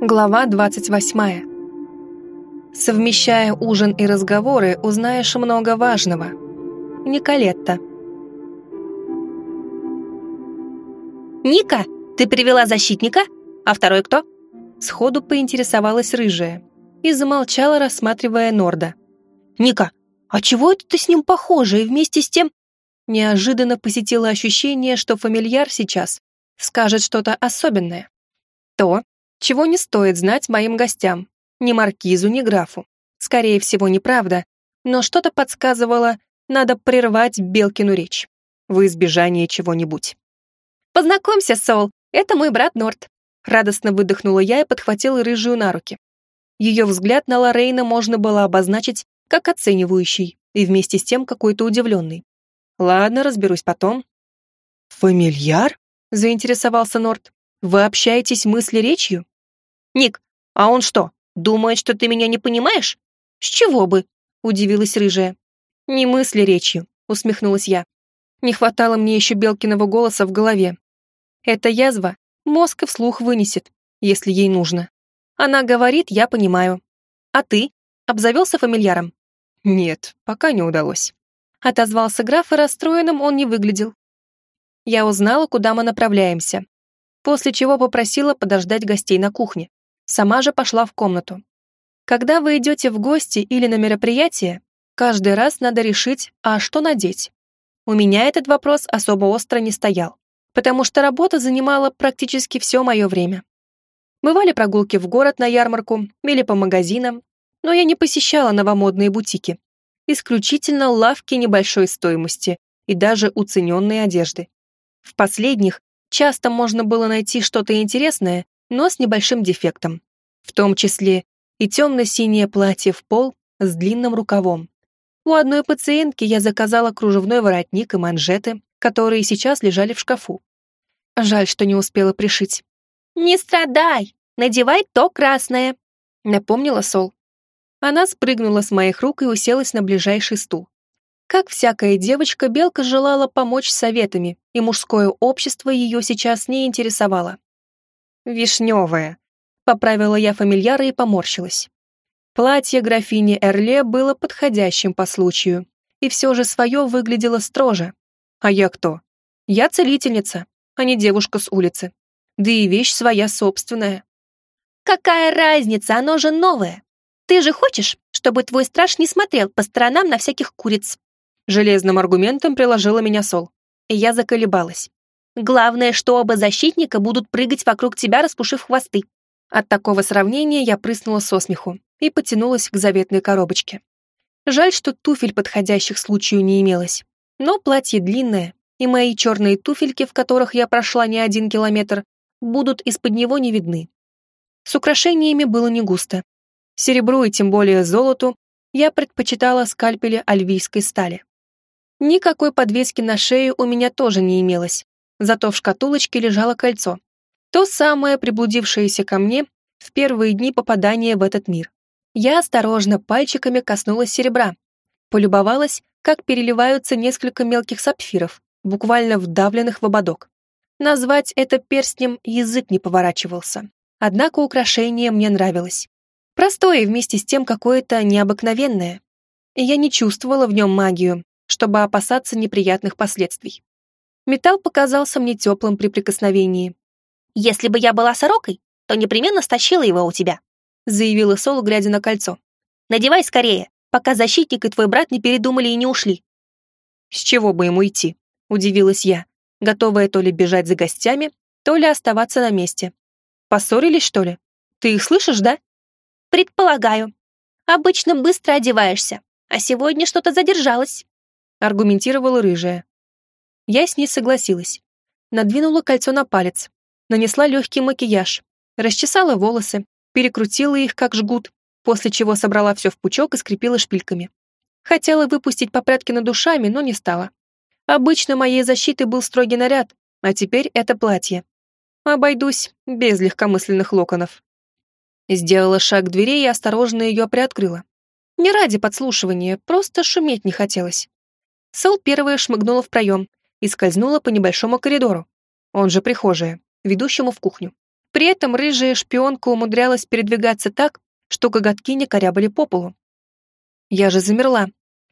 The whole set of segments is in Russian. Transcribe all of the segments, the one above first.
Глава 28. Совмещая ужин и разговоры, узнаешь много важного. Николетта. «Ника, ты привела защитника? А второй кто?» Сходу поинтересовалась рыжая и замолчала, рассматривая Норда. «Ника, а чего это ты с ним похожа и вместе с тем...» Неожиданно посетило ощущение, что фамильяр сейчас скажет что-то особенное. То, чего не стоит знать моим гостям, ни маркизу, ни графу. Скорее всего, неправда, но что-то подсказывало, надо прервать Белкину речь в избежание чего-нибудь. «Познакомься, Сол, это мой брат Норт», радостно выдохнула я и подхватила рыжую на руки. Ее взгляд на Лорейна можно было обозначить как оценивающий и вместе с тем какой-то удивленный. Ладно, разберусь потом. «Фамильяр?» — заинтересовался Норт. «Вы общаетесь мысли речью?» «Ник, а он что, думает, что ты меня не понимаешь? С чего бы?» — удивилась рыжая. «Не мысли речью», — усмехнулась я. Не хватало мне еще Белкиного голоса в голове. Эта язва мозг и вслух вынесет, если ей нужно. Она говорит, я понимаю. А ты? Обзавелся фамильяром? Нет, пока не удалось. Отозвался граф, и расстроенным он не выглядел. Я узнала, куда мы направляемся, после чего попросила подождать гостей на кухне. Сама же пошла в комнату. Когда вы идете в гости или на мероприятие, каждый раз надо решить, а что надеть. У меня этот вопрос особо остро не стоял, потому что работа занимала практически все мое время. Бывали прогулки в город на ярмарку или по магазинам, но я не посещала новомодные бутики. Исключительно лавки небольшой стоимости и даже уцененной одежды. В последних часто можно было найти что-то интересное, но с небольшим дефектом. В том числе и темно-синее платье в пол с длинным рукавом. У одной пациентки я заказала кружевной воротник и манжеты, которые сейчас лежали в шкафу. Жаль, что не успела пришить. «Не страдай! Надевай то красное!» — напомнила Сол. Она спрыгнула с моих рук и уселась на ближайший стул. Как всякая девочка, Белка желала помочь советами, и мужское общество ее сейчас не интересовало. «Вишневая», — поправила я фамильяра и поморщилась. Платье графини Эрле было подходящим по случаю, и все же свое выглядело строже. А я кто? Я целительница, а не девушка с улицы. Да и вещь своя собственная. «Какая разница, оно же новое! Ты же хочешь, чтобы твой страж не смотрел по сторонам на всяких куриц?» Железным аргументом приложила меня Сол, и я заколебалась. «Главное, что оба защитника будут прыгать вокруг тебя, распушив хвосты». От такого сравнения я прыснула со смеху и потянулась к заветной коробочке. Жаль, что туфель подходящих случаю не имелось. Но платье длинное, и мои черные туфельки, в которых я прошла не один километр, будут из-под него не видны. С украшениями было не густо. Серебру и тем более золоту я предпочитала скальпели альвийской стали. Никакой подвески на шею у меня тоже не имелось, зато в шкатулочке лежало кольцо. То самое, приблудившееся ко мне в первые дни попадания в этот мир. Я осторожно пальчиками коснулась серебра, полюбовалась, как переливаются несколько мелких сапфиров, буквально вдавленных в ободок. Назвать это перстнем язык не поворачивался. Однако украшение мне нравилось. Простое вместе с тем какое-то необыкновенное. Я не чувствовала в нем магию, чтобы опасаться неприятных последствий. Металл показался мне теплым при прикосновении. «Если бы я была сорокой, то непременно стащила его у тебя», заявила Соло, глядя на кольцо. «Надевай скорее, пока защитник и твой брат не передумали и не ушли». «С чего бы ему идти?» — удивилась я, готовая то ли бежать за гостями, то ли оставаться на месте. «Поссорились, что ли? Ты их слышишь, да?» «Предполагаю. Обычно быстро одеваешься, а сегодня что-то задержалось» аргументировала рыжая. Я с ней согласилась. Надвинула кольцо на палец, нанесла легкий макияж, расчесала волосы, перекрутила их как жгут, после чего собрала все в пучок и скрепила шпильками. Хотела выпустить попрятки над душами, но не стала. Обычно моей защитой был строгий наряд, а теперь это платье. Обойдусь без легкомысленных локонов. Сделала шаг к двери и осторожно ее приоткрыла. Не ради подслушивания, просто шуметь не хотелось. Сол первая шмыгнула в проем и скользнула по небольшому коридору, он же прихожая, ведущему в кухню. При этом рыжая шпионка умудрялась передвигаться так, что коготки не корябали по полу. Я же замерла,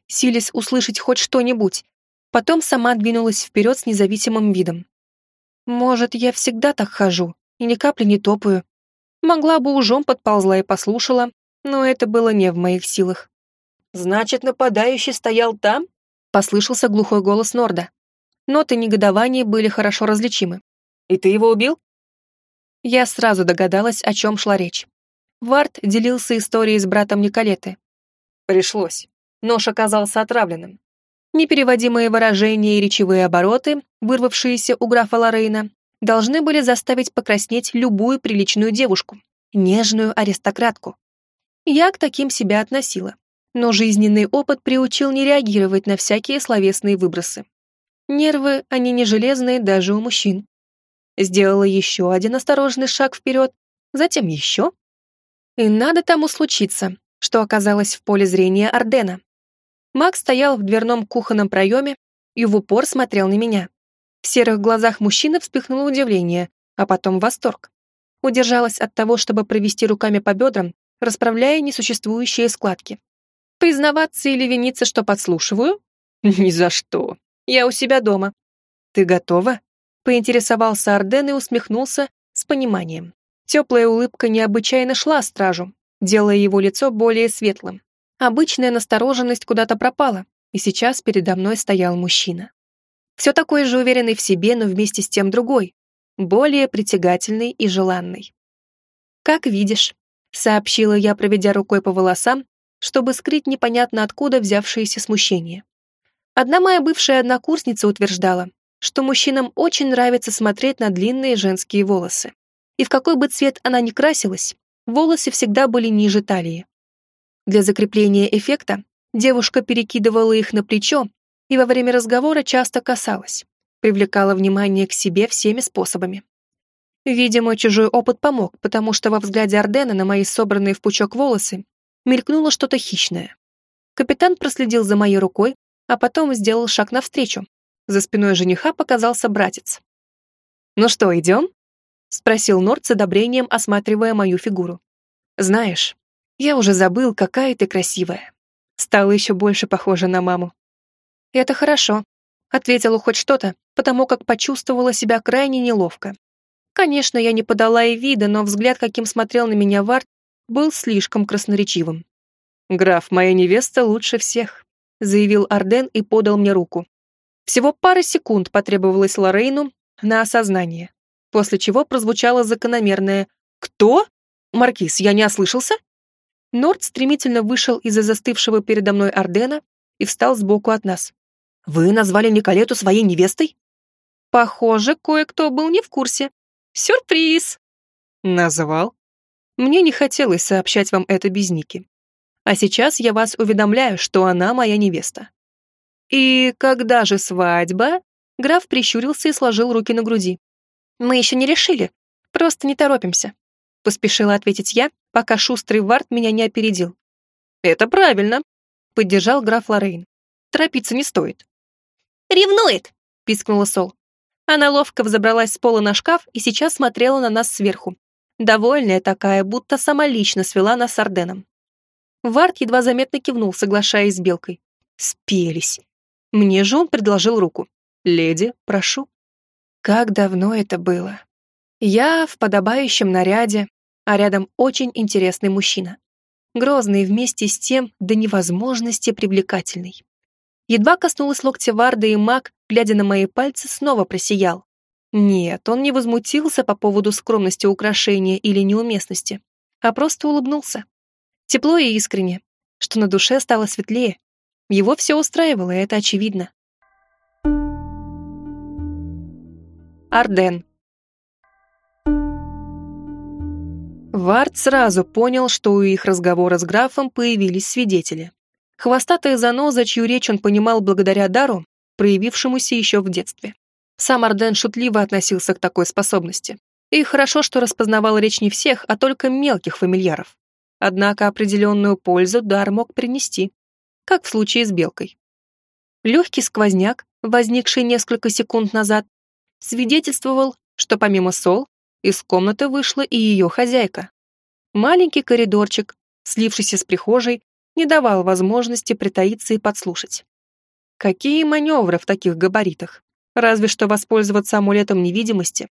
силясь услышать хоть что-нибудь, потом сама двинулась вперед с независимым видом. Может, я всегда так хожу и ни капли не топаю. Могла бы ужом подползла и послушала, но это было не в моих силах. «Значит, нападающий стоял там?» — послышался глухой голос Норда. Ноты негодования были хорошо различимы. «И ты его убил?» Я сразу догадалась, о чем шла речь. Варт делился историей с братом Николеты. Пришлось. Нож оказался отравленным. Непереводимые выражения и речевые обороты, вырвавшиеся у графа Лорейна, должны были заставить покраснеть любую приличную девушку, нежную аристократку. Я к таким себя относила, но жизненный опыт приучил не реагировать на всякие словесные выбросы. Нервы, они не железные даже у мужчин. Сделала еще один осторожный шаг вперед, затем еще. И надо тому случиться, что оказалось в поле зрения Ордена. Макс стоял в дверном кухонном проеме и в упор смотрел на меня. В серых глазах мужчины вспыхнуло удивление, а потом восторг. Удержалась от того, чтобы провести руками по бедрам, расправляя несуществующие складки. Признаваться или виниться, что подслушиваю? Ни за что. Я у себя дома. Ты готова? Поинтересовался Арден и усмехнулся с пониманием. Теплая улыбка необычайно шла стражу, делая его лицо более светлым. Обычная настороженность куда-то пропала, и сейчас передо мной стоял мужчина. Все такой же уверенный в себе, но вместе с тем другой, более притягательный и желанный. «Как видишь», — сообщила я, проведя рукой по волосам, чтобы скрыть непонятно откуда взявшееся смущение. Одна моя бывшая однокурсница утверждала, что мужчинам очень нравится смотреть на длинные женские волосы. И в какой бы цвет она ни красилась, волосы всегда были ниже талии. Для закрепления эффекта девушка перекидывала их на плечо и во время разговора часто касалась, привлекала внимание к себе всеми способами. Видимо, чужой опыт помог, потому что во взгляде Ордена на мои собранные в пучок волосы мелькнуло что-то хищное. Капитан проследил за моей рукой, а потом сделал шаг навстречу, за спиной жениха показался братец. «Ну что, идем?» — спросил Норд с одобрением, осматривая мою фигуру. «Знаешь, я уже забыл, какая ты красивая. Стала еще больше похожа на маму». «Это хорошо», — ответила хоть что-то, потому как почувствовала себя крайне неловко. Конечно, я не подала и вида, но взгляд, каким смотрел на меня Варт, был слишком красноречивым. «Граф, моя невеста лучше всех», — заявил Арден и подал мне руку. Всего пара секунд потребовалось Лорейну на осознание, после чего прозвучало закономерное «Кто? Маркиз, я не ослышался?» Норд стремительно вышел из-за застывшего передо мной Ордена и встал сбоку от нас. «Вы назвали Николету своей невестой?» «Похоже, кое-кто был не в курсе. Сюрприз!» «Назвал?» «Мне не хотелось сообщать вам это без Ники. А сейчас я вас уведомляю, что она моя невеста. «И когда же свадьба?» Граф прищурился и сложил руки на груди. «Мы еще не решили. Просто не торопимся», — поспешила ответить я, пока шустрый Вард меня не опередил. «Это правильно», — поддержал граф Лорейн. «Торопиться не стоит». «Ревнует!» — пискнула Сол. Она ловко взобралась с пола на шкаф и сейчас смотрела на нас сверху. Довольная такая, будто сама лично свела нас с Орденом. Вард едва заметно кивнул, соглашаясь с Белкой. Спелись. Мне же он предложил руку. «Леди, прошу». Как давно это было. Я в подобающем наряде, а рядом очень интересный мужчина. Грозный вместе с тем до невозможности привлекательный. Едва коснулась локтя Варда, и маг, глядя на мои пальцы, снова просиял. Нет, он не возмутился по поводу скромности украшения или неуместности, а просто улыбнулся. Тепло и искренне, что на душе стало светлее, его все устраивало, и это очевидно. Арден. Вард сразу понял, что у их разговора с графом появились свидетели. Хвостатая заноза, чью речь он понимал благодаря дару, проявившемуся еще в детстве. Сам Арден шутливо относился к такой способности. И хорошо, что распознавал речь не всех, а только мелких фамильяров. Однако определенную пользу дар мог принести как в случае с белкой. Легкий сквозняк, возникший несколько секунд назад, свидетельствовал, что помимо Сол, из комнаты вышла и ее хозяйка. Маленький коридорчик, слившийся с прихожей, не давал возможности притаиться и подслушать. Какие маневры в таких габаритах? Разве что воспользоваться амулетом невидимости.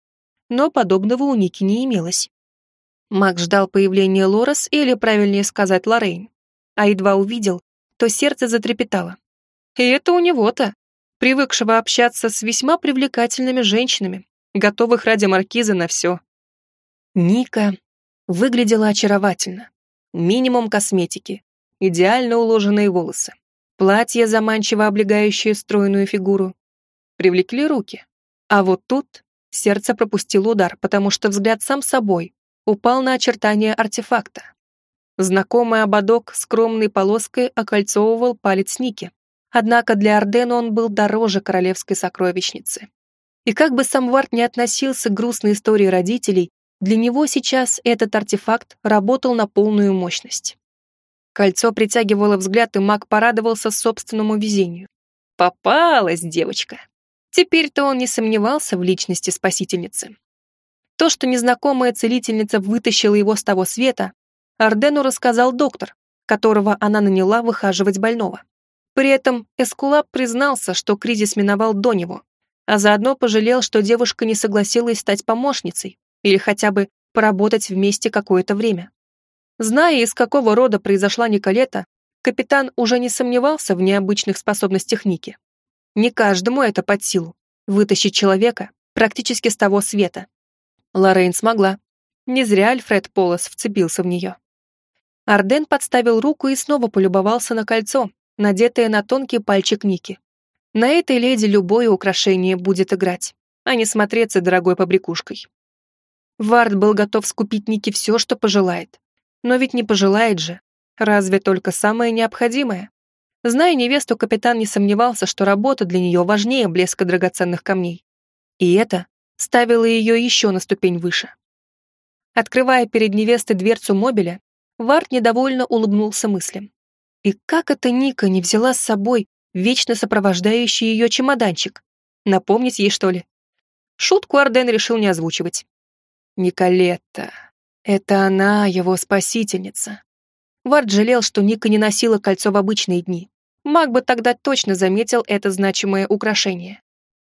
Но подобного у Ники не имелось. Маг ждал появления Лорес, или, правильнее сказать, Лоррейн. А едва увидел, то сердце затрепетало. И это у него-то, привыкшего общаться с весьма привлекательными женщинами, готовых ради маркиза на все. Ника выглядела очаровательно. Минимум косметики, идеально уложенные волосы, платье, заманчиво облегающее стройную фигуру. Привлекли руки. А вот тут сердце пропустило удар, потому что взгляд сам собой упал на очертания артефакта. Знакомый ободок скромной полоской окольцовывал палец Ники. Однако для Ордена он был дороже королевской сокровищницы. И как бы сам Варт не относился к грустной истории родителей, для него сейчас этот артефакт работал на полную мощность. Кольцо притягивало взгляд, и маг порадовался собственному везению. Попалась девочка. Теперь-то он не сомневался в личности спасительницы. То, что незнакомая целительница вытащила его с того света, Ардену рассказал доктор, которого она наняла выхаживать больного. При этом Эскулап признался, что кризис миновал до него, а заодно пожалел, что девушка не согласилась стать помощницей или хотя бы поработать вместе какое-то время. Зная, из какого рода произошла Николета, капитан уже не сомневался в необычных способностях Ники. Не каждому это под силу — вытащить человека практически с того света. Лоррейн смогла. Не зря Альфред Полос вцепился в нее. Арден подставил руку и снова полюбовался на кольцо, надетое на тонкий пальчик Ники. На этой леди любое украшение будет играть, а не смотреться дорогой побрякушкой. Вард был готов скупить Ники все, что пожелает. Но ведь не пожелает же. Разве только самое необходимое? Зная невесту, капитан не сомневался, что работа для нее важнее блеска драгоценных камней. И это ставила ее еще на ступень выше. Открывая перед невестой дверцу мобиля, Варт недовольно улыбнулся мыслям. И как это Ника не взяла с собой вечно сопровождающий ее чемоданчик? Напомнить ей, что ли? Шутку Арден решил не озвучивать. Николетта. Это она, его спасительница. Варт жалел, что Ника не носила кольцо в обычные дни. Маг бы тогда точно заметил это значимое украшение.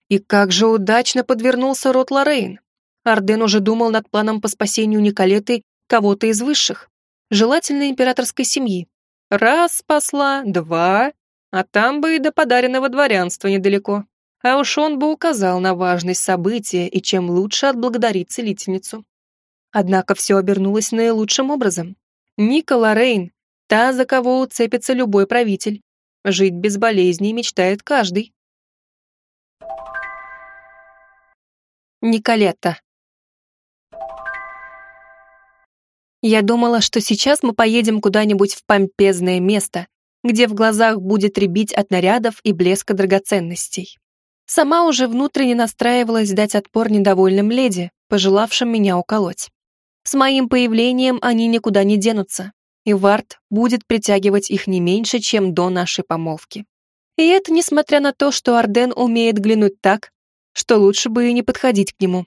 И как же удачно подвернулся рот Лоррейн. Арден уже думал над планом по спасению Николеты кого-то из высших, желательно императорской семьи. Раз спасла, два, а там бы и до подаренного дворянства недалеко. А уж он бы указал на важность события и чем лучше отблагодарить целительницу. Однако все обернулось наилучшим образом. Ника Лоррейн, та, за кого уцепится любой правитель. Жить без болезней мечтает каждый. Николетта. Я думала, что сейчас мы поедем куда-нибудь в помпезное место, где в глазах будет рябить от нарядов и блеска драгоценностей. Сама уже внутренне настраивалась дать отпор недовольным леди, пожелавшим меня уколоть. С моим появлением они никуда не денутся, и Варт будет притягивать их не меньше, чем до нашей помолвки. И это несмотря на то, что Арден умеет глянуть так, что лучше бы и не подходить к нему.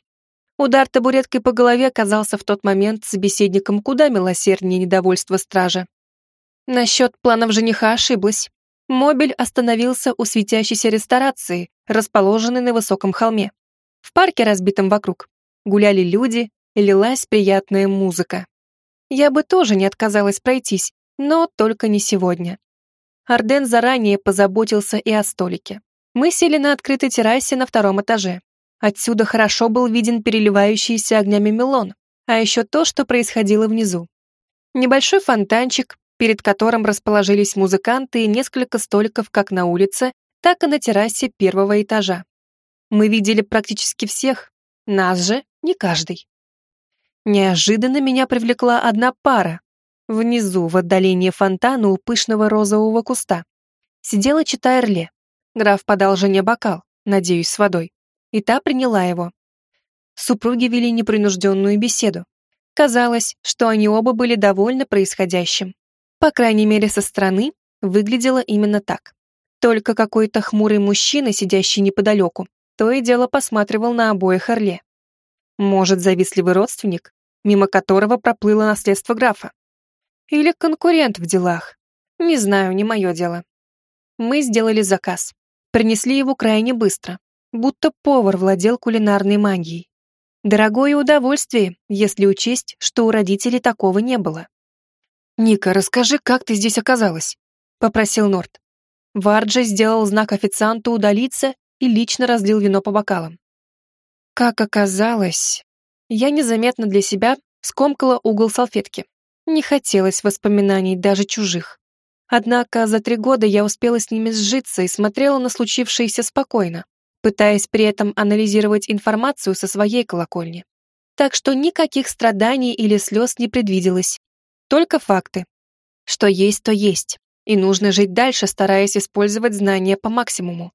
Удар табуреткой по голове оказался в тот момент собеседником куда милосерднее недовольства стража. Насчет планов жениха ошиблась. Мобиль остановился у светящейся ресторации, расположенной на высоком холме. В парке, разбитом вокруг, гуляли люди, лилась приятная музыка. Я бы тоже не отказалась пройтись, но только не сегодня. Арден заранее позаботился и о столике. Мы сели на открытой террасе на втором этаже. Отсюда хорошо был виден переливающийся огнями мелон, а еще то, что происходило внизу. Небольшой фонтанчик, перед которым расположились музыканты и несколько столиков как на улице, так и на террасе первого этажа. Мы видели практически всех, нас же не каждый. Неожиданно меня привлекла одна пара. Внизу, в отдалении фонтана у пышного розового куста, сидела читая Эрле. Граф подал жене бокал, надеюсь, с водой, и та приняла его. Супруги вели непринужденную беседу. Казалось, что они оба были довольны происходящим. По крайней мере, со стороны выглядело именно так. Только какой-то хмурый мужчина, сидящий неподалеку, то и дело посматривал на обоих Орле. Может, завистливый родственник, мимо которого проплыло наследство графа? Или конкурент в делах? Не знаю, не мое дело. Мы сделали заказ. Принесли его крайне быстро, будто повар владел кулинарной магией. Дорогое удовольствие, если учесть, что у родителей такого не было. «Ника, расскажи, как ты здесь оказалась?» — попросил Норт. Варджи сделал знак официанту удалиться и лично разлил вино по бокалам. Как оказалось, я незаметно для себя скомкала угол салфетки. Не хотелось воспоминаний, даже чужих. Однако за три года я успела с ними сжиться и смотрела на случившееся спокойно, пытаясь при этом анализировать информацию со своей колокольни. Так что никаких страданий или слез не предвиделось. Только факты. Что есть, то есть. И нужно жить дальше, стараясь использовать знания по максимуму.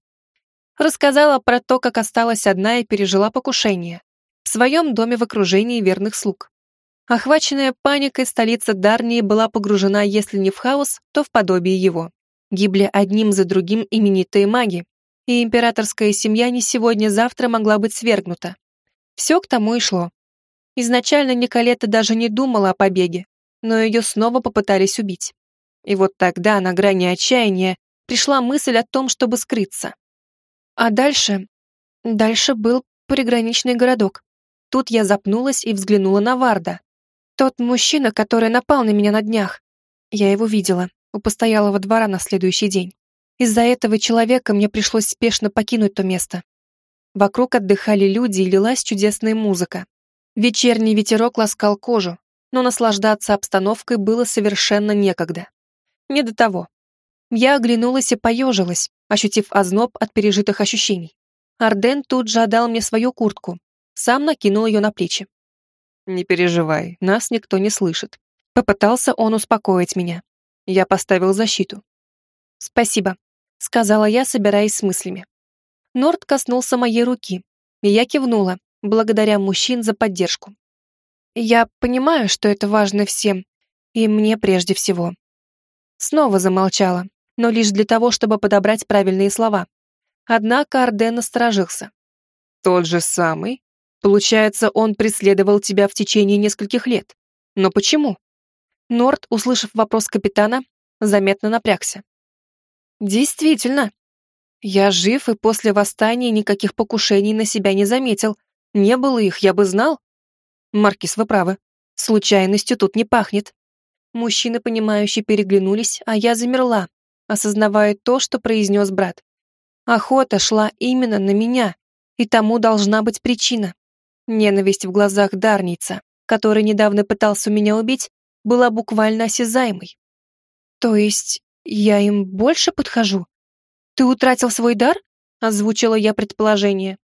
Рассказала про то, как осталась одна и пережила покушение. В своем доме в окружении верных слуг. Охваченная паникой, столица Дарнии была погружена, если не в хаос, то в подобие его. Гибли одним за другим именитые маги, и императорская семья не сегодня-завтра могла быть свергнута. Все к тому и шло. Изначально Николета даже не думала о побеге, но ее снова попытались убить. И вот тогда, на грани отчаяния, пришла мысль о том, чтобы скрыться. А дальше... Дальше был приграничный городок. Тут я запнулась и взглянула на Варда. Тот мужчина, который напал на меня на днях. Я его видела, у постоялого двора на следующий день. Из-за этого человека мне пришлось спешно покинуть то место. Вокруг отдыхали люди и лилась чудесная музыка. Вечерний ветерок ласкал кожу, но наслаждаться обстановкой было совершенно некогда. Не до того. Я оглянулась и поежилась, ощутив озноб от пережитых ощущений. Арден тут же отдал мне свою куртку, сам накинул ее на плечи. «Не переживай, нас никто не слышит». Попытался он успокоить меня. Я поставил защиту. «Спасибо», — сказала я, собираясь с мыслями. Норд коснулся моей руки, и я кивнула, благодаря мужчин за поддержку. «Я понимаю, что это важно всем, и мне прежде всего». Снова замолчала, но лишь для того, чтобы подобрать правильные слова. Однако Арден насторожился. «Тот же самый? Получается, он преследовал тебя в течение нескольких лет. Но почему?» Норт, услышав вопрос капитана, заметно напрягся. «Действительно. Я жив и после восстания никаких покушений на себя не заметил. Не было их, я бы знал». «Маркис, вы правы. Случайностью тут не пахнет». Мужчины, понимающие, переглянулись, а я замерла, осознавая то, что произнес брат. Охота шла именно на меня, и тому должна быть причина. Ненависть в глазах Дарница, который недавно пытался меня убить, была буквально осязаемой. То есть я им больше подхожу? Ты утратил свой дар? Озвучила я предположение.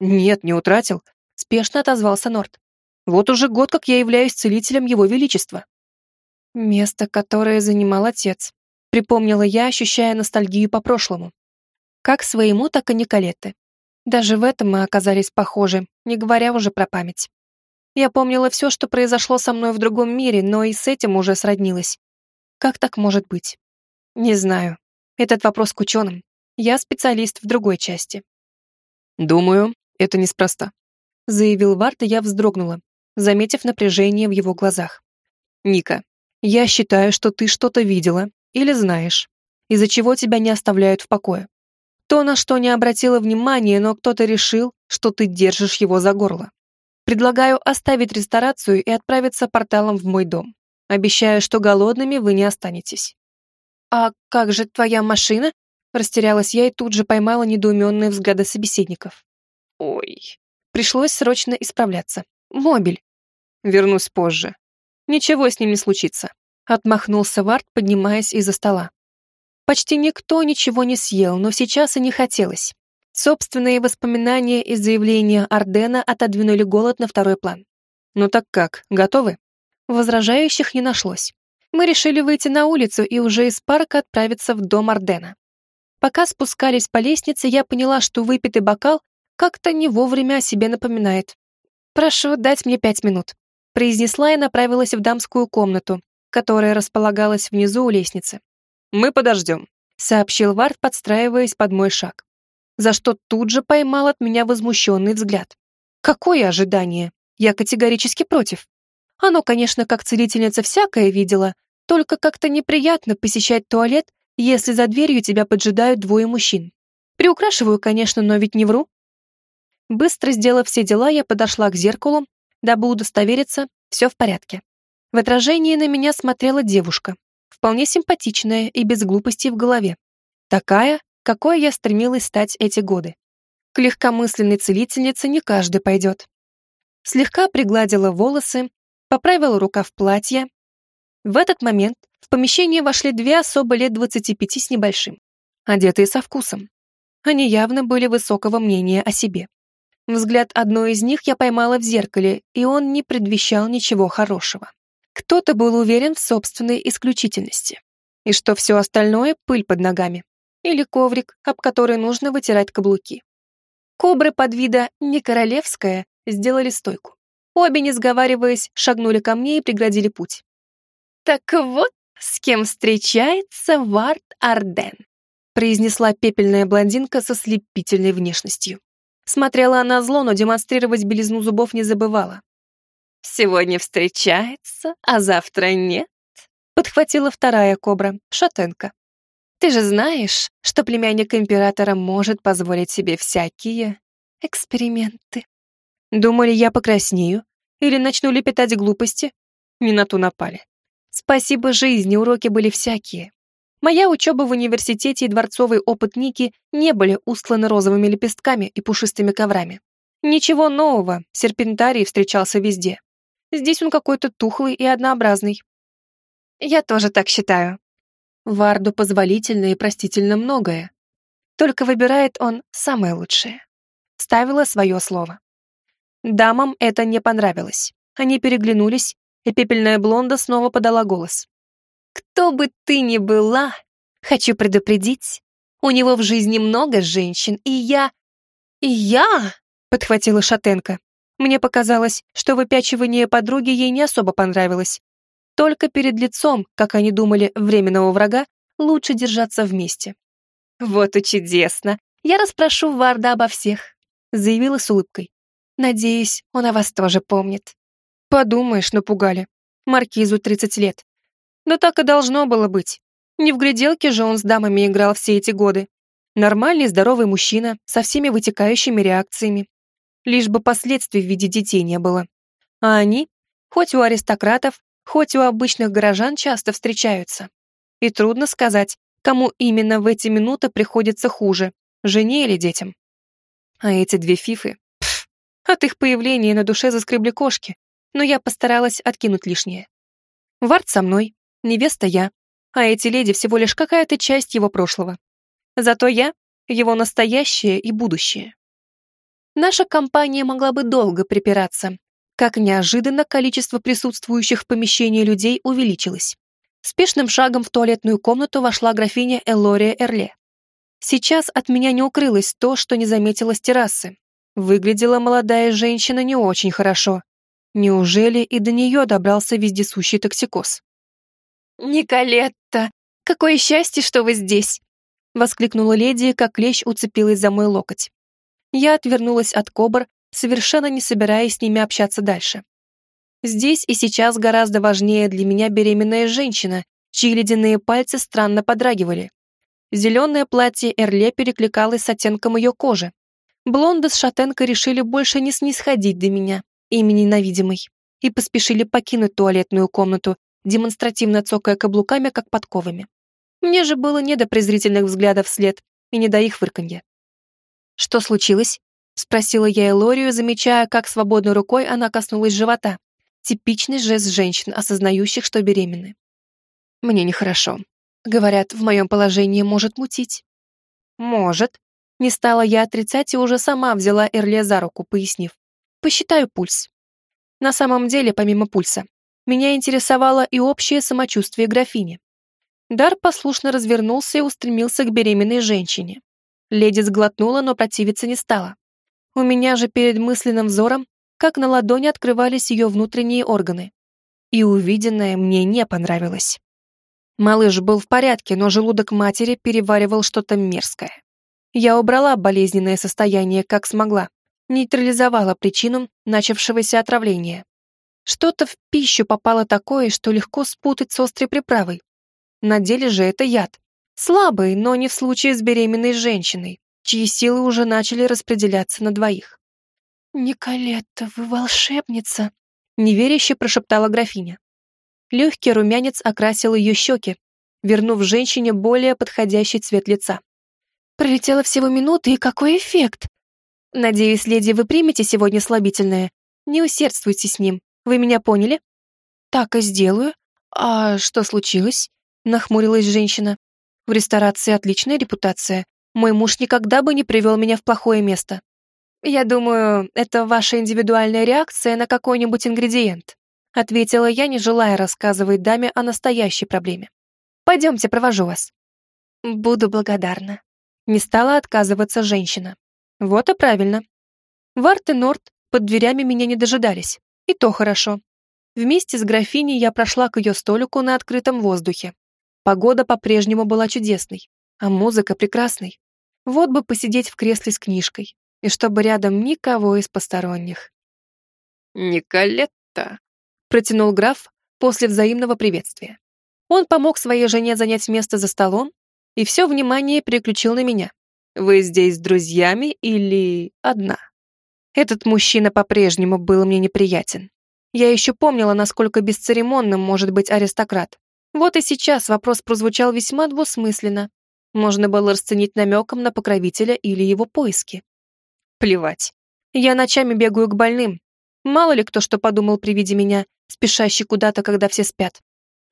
Нет, не утратил, спешно отозвался Норт. Вот уже год, как я являюсь целителем Его Величества. Место, которое занимал отец, припомнила я, ощущая ностальгию по прошлому. Как своему, так и Николетты. Даже в этом мы оказались похожи, не говоря уже про память. Я помнила все, что произошло со мной в другом мире, но и с этим уже сроднилась. Как так может быть? Не знаю. Этот вопрос к ученым. Я специалист в другой части. Думаю, это неспроста. Заявил Варт, и я вздрогнула, заметив напряжение в его глазах. Ника, я считаю, что ты что-то видела или знаешь, из-за чего тебя не оставляют в покое. То, на что не обратила внимания, но кто-то решил, что ты держишь его за горло. Предлагаю оставить ресторацию и отправиться порталом в мой дом. Обещаю, что голодными вы не останетесь. «А как же твоя машина?» Растерялась я и тут же поймала недоуменные взгляды собеседников. «Ой». Пришлось срочно исправляться. «Мобиль». «Вернусь позже. Ничего с ним не случится», — отмахнулся Варт, поднимаясь из-за стола. Почти никто ничего не съел, но сейчас и не хотелось. Собственные воспоминания и заявления Ардена отодвинули голод на второй план. «Ну так как, готовы?» Возражающих не нашлось. Мы решили выйти на улицу и уже из парка отправиться в дом Ардена. Пока спускались по лестнице, я поняла, что выпитый бокал как-то не вовремя о себе напоминает. «Прошу дать мне пять минут», — произнесла и направилась в дамскую комнату, которая располагалась внизу у лестницы. «Мы подождем», — сообщил Вард, подстраиваясь под мой шаг. За что тут же поймал от меня возмущенный взгляд. Какое ожидание? Я категорически против. Оно, конечно, как целительница всякое видела, только как-то неприятно посещать туалет, если за дверью тебя поджидают двое мужчин. Приукрашиваю, конечно, но ведь не вру. Быстро сделав все дела, я подошла к зеркалу, дабы удостовериться, все в порядке. В отражении на меня смотрела девушка, вполне симпатичная и без глупостей в голове. Такая, какой я стремилась стать эти годы. К легкомысленной целительнице не каждый пойдет. Слегка пригладила волосы, поправила рукав платья. В этот момент в помещение вошли две особо лет 25 с небольшим, одетые со вкусом. Они явно были высокого мнения о себе. Взгляд одной из них я поймала в зеркале, и он не предвещал ничего хорошего. Кто-то был уверен в собственной исключительности. И что все остальное — пыль под ногами. Или коврик, об который нужно вытирать каблуки. Кобры под вида «не королевская» сделали стойку. Обе, не сговариваясь, шагнули ко мне и преградили путь. «Так вот, с кем встречается Вард Арден», произнесла пепельная блондинка со слепительной внешностью. Смотрела она зло, но демонстрировать белизну зубов не забывала. «Сегодня встречается, а завтра нет», подхватила вторая кобра, шатенка. Ты же знаешь, что племянник императора может позволить себе всякие эксперименты. Думали, я покраснею или начну лепетать глупости? Не на ту напали. Спасибо жизни, уроки были всякие. Моя учеба в университете и дворцовый опыт Ники не были устланы розовыми лепестками и пушистыми коврами. Ничего нового, серпентарий встречался везде. Здесь он какой-то тухлый и однообразный. Я тоже так считаю, Варду позволительно и простительно многое. Только выбирает он самое лучшее. Ставила свое слово. Дамам это не понравилось. Они переглянулись, и пепельная блонда снова подала голос. «Кто бы ты ни была, хочу предупредить, у него в жизни много женщин, и я...» «И я?» — подхватила Шатенко. Мне показалось, что выпячивание подруги ей не особо понравилось, только перед лицом, как они думали, временного врага, лучше держаться вместе. «Вот и чудесно! Я расспрошу Варда обо всех», — заявила с улыбкой. «Надеюсь, он о вас тоже помнит». «Подумаешь, напугали. Маркизу 30 лет. Да так и должно было быть. Не в гляделке же он с дамами играл все эти годы. Нормальный, здоровый мужчина, со всеми вытекающими реакциями. Лишь бы последствий в виде детей не было. А они, хоть у аристократов, хоть у обычных горожан часто встречаются. И трудно сказать, кому именно в эти минуты приходится хуже, жене или детям. А эти две фифы, пф, от их появления на душе заскребли кошки, но я постаралась откинуть лишнее. Вард со мной, невеста я, а эти леди всего лишь какая-то часть его прошлого. Зато я — его настоящее и будущее. Наша компания могла бы долго припираться, как неожиданно количество присутствующих в помещении людей увеличилось. Спешным шагом в туалетную комнату вошла графиня Элория Эрле. Сейчас от меня не укрылось то, что не заметила с террасы. Выглядела молодая женщина не очень хорошо. Неужели и до нее добрался вездесущий токсикоз? «Николетта, какое счастье, что вы здесь!» Воскликнула леди, как клещ уцепилась за мой локоть. Я отвернулась от кобр совершенно не собираясь с ними общаться дальше. Здесь и сейчас гораздо важнее для меня беременная женщина, чьи ледяные пальцы странно подрагивали. Зеленое платье Эрле перекликалось с оттенком ее кожи. Блонда с шатенкой решили больше не снисходить до меня, ими ненавидимой, и поспешили покинуть туалетную комнату, демонстративно цокая каблуками, как подковами. Мне же было не до презрительных взглядов вслед и не до их фырканья. Что случилось? Спросила я Элорию, замечая, как свободной рукой она коснулась живота. Типичный жест женщин, осознающих, что беременны. Мне нехорошо. Говорят, в моем положении может мутить. Может. Не стала я отрицать и уже сама взяла Эрле за руку, пояснив. Посчитаю пульс. На самом деле, помимо пульса, меня интересовало и общее самочувствие графини. Дар послушно развернулся и устремился к беременной женщине. Леди сглотнула, но противиться не стала. У меня же перед мысленным взором, как на ладони открывались ее внутренние органы. И увиденное мне не понравилось. Малыш был в порядке, но желудок матери переваривал что-то мерзкое. Я убрала болезненное состояние, как смогла. нейтрализовала причину начавшегося отравления. Что-то в пищу попало такое, что легко спутать с острой приправой. На деле же это яд. Слабый, но не в случае с беременной женщиной, чьи силы уже начали распределяться на двоих. «Николетта, вы волшебница!» — неверяще прошептала графиня. Легкий румянец окрасил ее щеки, вернув женщине более подходящий цвет лица. «Пролетела всего минуты, и какой эффект! Надеюсь, леди, вы примете сегодня слабительное. Не усердствуйте с ним. Вы меня поняли?» «Так и сделаю. А что случилось?» — нахмурилась женщина. В ресторации отличная репутация. Мой муж никогда бы не привел меня в плохое место. Я думаю, это ваша индивидуальная реакция на какой-нибудь ингредиент, ответила я, не желая рассказывать даме о настоящей проблеме. Пойдемте, провожу вас. Буду благодарна. Не стала отказываться женщина. Вот и правильно. Варт и Норт под дверями меня не дожидались. И то хорошо. Вместе с графиней я прошла к ее столику на открытом воздухе, Погода по-прежнему была чудесной, а музыка прекрасной. Вот бы посидеть в кресле с книжкой, и чтобы рядом никого из посторонних. «Николетта», — протянул граф после взаимного приветствия. Он помог своей жене занять место за столом и все внимание переключил на меня. «Вы здесь с друзьями или одна?» Этот мужчина по-прежнему был мне неприятен. Я еще помнила, насколько бесцеремонным может быть аристократ, вот и сейчас вопрос прозвучал весьма двусмысленно. Можно было расценить намеком на покровителя или его поиски. Плевать. Я ночами бегаю к больным. Мало ли кто что подумал при виде меня, спешащий куда-то, когда все спят.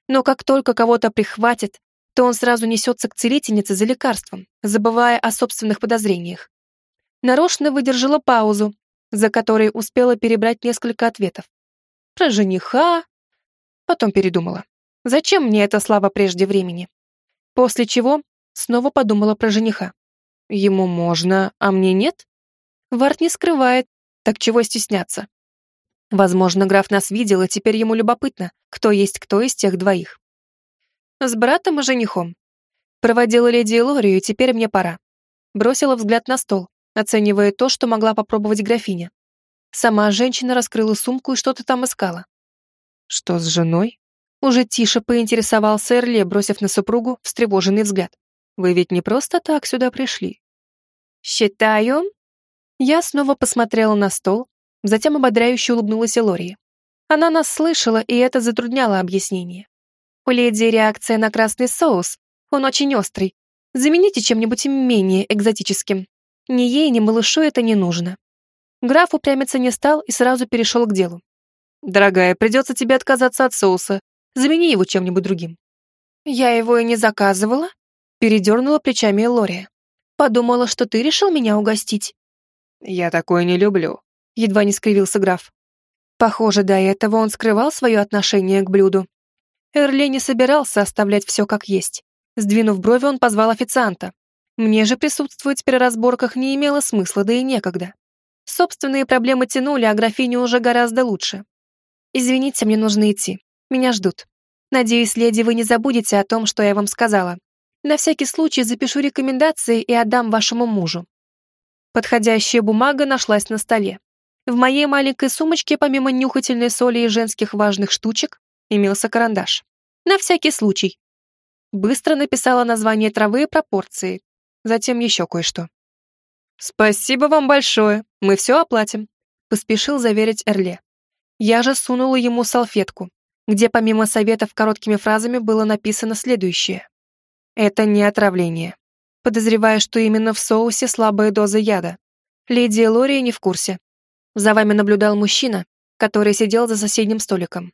Но как только кого-то прихватит, то он сразу несется к целительнице за лекарством, забывая о собственных подозрениях. Нарочно выдержала паузу, за которой успела перебрать несколько ответов. Про жениха, потом передумала. Зачем мне эта слава прежде времени? После чего снова подумала про жениха. Ему можно, а мне нет? Варт не скрывает, так чего стесняться? Возможно, граф нас видел, и теперь ему любопытно, кто есть кто из тех двоих. С братом и женихом. Проводила леди Лорию, и теперь мне пора. Бросила взгляд на стол, оценивая то, что могла попробовать графиня. Сама женщина раскрыла сумку и что-то там искала. Что с женой? Уже тише поинтересовался Эрле, бросив на супругу встревоженный взгляд. «Вы ведь не просто так сюда пришли?» «Считаю...» Я снова посмотрела на стол, затем ободряюще улыбнулась Элории. Она нас слышала, и это затрудняло объяснение. У леди реакция на красный соус, он очень острый. Замените чем-нибудь менее экзотическим. Ни ей, ни малышу это не нужно. Граф упрямиться не стал и сразу перешел к делу. «Дорогая, придется тебе отказаться от соуса. Замени его чем-нибудь другим». «Я его и не заказывала», — передернула плечами Лория. «Подумала, что ты решил меня угостить». «Я такое не люблю», — едва не скривился граф. Похоже, до этого он скрывал свое отношение к блюду. Эрли не собирался оставлять все как есть. Сдвинув брови, он позвал официанта. Мне же присутствовать при разборках не имело смысла, да и некогда. Собственные проблемы тянули, а графиню уже гораздо лучше. «Извините, мне нужно идти. Меня ждут. Надеюсь, леди, вы не забудете о том, что я вам сказала. На всякий случай запишу рекомендации и отдам вашему мужу». Подходящая бумага нашлась на столе. В моей маленькой сумочке, помимо нюхательной соли и женских важных штучек, имелся карандаш. На всякий случай. Быстро написала название травы и пропорции. Затем еще кое-что. «Спасибо вам большое, мы все оплатим», — поспешил заверить Эрле. Я же сунула ему салфетку, где помимо советов короткими фразами было написано следующее. «Это не отравление. Подозреваю, что именно в соусе слабая доза яда. Леди Лория не в курсе. За вами наблюдал мужчина, который сидел за соседним столиком.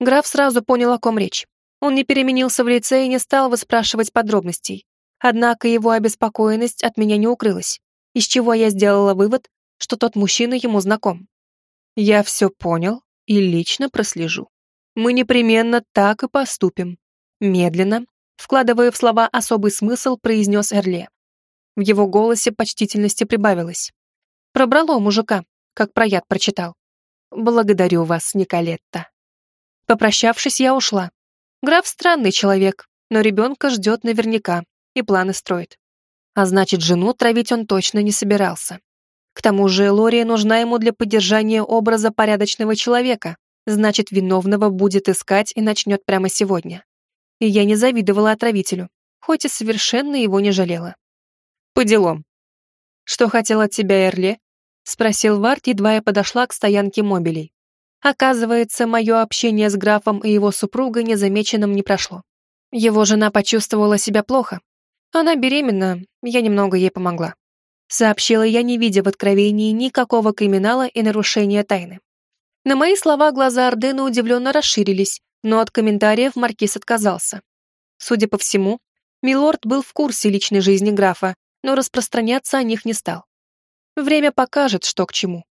Граф сразу понял, о ком речь. Он не переменился в лице и не стал выспрашивать подробностей. Однако его обеспокоенность от меня не укрылась, из чего я сделала вывод, что тот мужчина ему знаком. Я все понял и лично прослежу. Мы непременно так и поступим. Медленно, вкладывая в слова особый смысл, произнес Эрле. В его голосе почтительности прибавилось. Пробрало мужика, как про яд прочитал. «Благодарю вас, Николетта». Попрощавшись, я ушла. Граф странный человек, но ребенка ждет наверняка и планы строит. А значит, жену травить он точно не собирался. К тому же Лория нужна ему для поддержания образа порядочного человека, значит, виновного будет искать и начнет прямо сегодня. И я не завидовала отравителю, хоть и совершенно его не жалела. По делам. Что хотел от тебя Эрле? Спросил Варт, едва я подошла к стоянке мобилей. Оказывается, мое общение с графом и его супругой незамеченным не прошло. Его жена почувствовала себя плохо. Она беременна, я немного ей помогла. Сообщила я, не видя в откровении никакого криминала и нарушения тайны. На мои слова глаза Ордена удивленно расширились, но от комментариев Маркиз отказался. Судя по всему, Милорд был в курсе личной жизни графа, но распространяться о них не стал. Время покажет, что к чему.